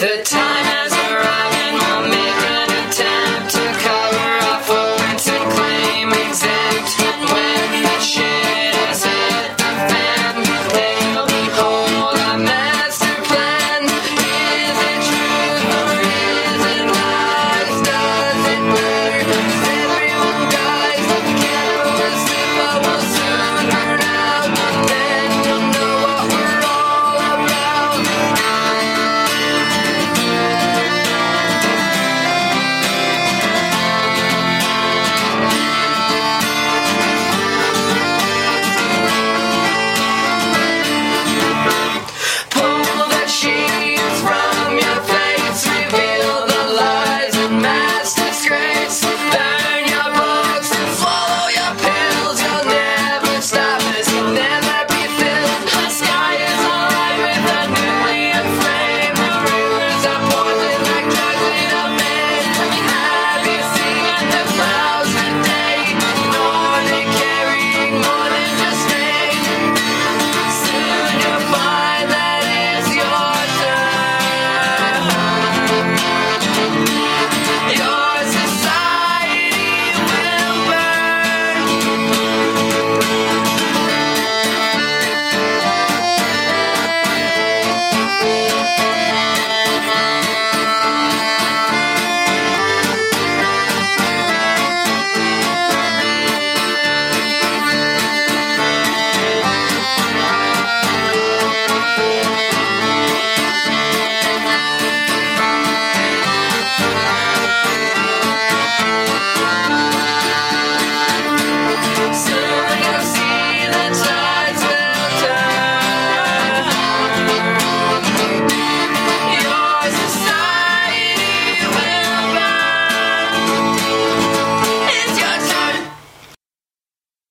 The time